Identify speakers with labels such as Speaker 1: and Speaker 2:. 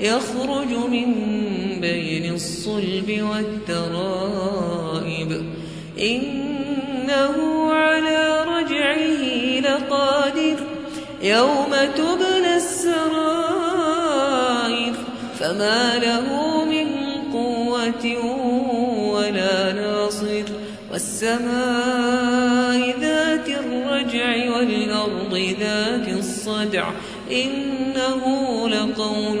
Speaker 1: يخرج من بين الصلب والترائب. إنه على رجعه لقادر يوم تبنى السرائر. فما له من قوة ولا ناصر. والسماء ذات الرجع والأرض ذات الصدع. إنه لقول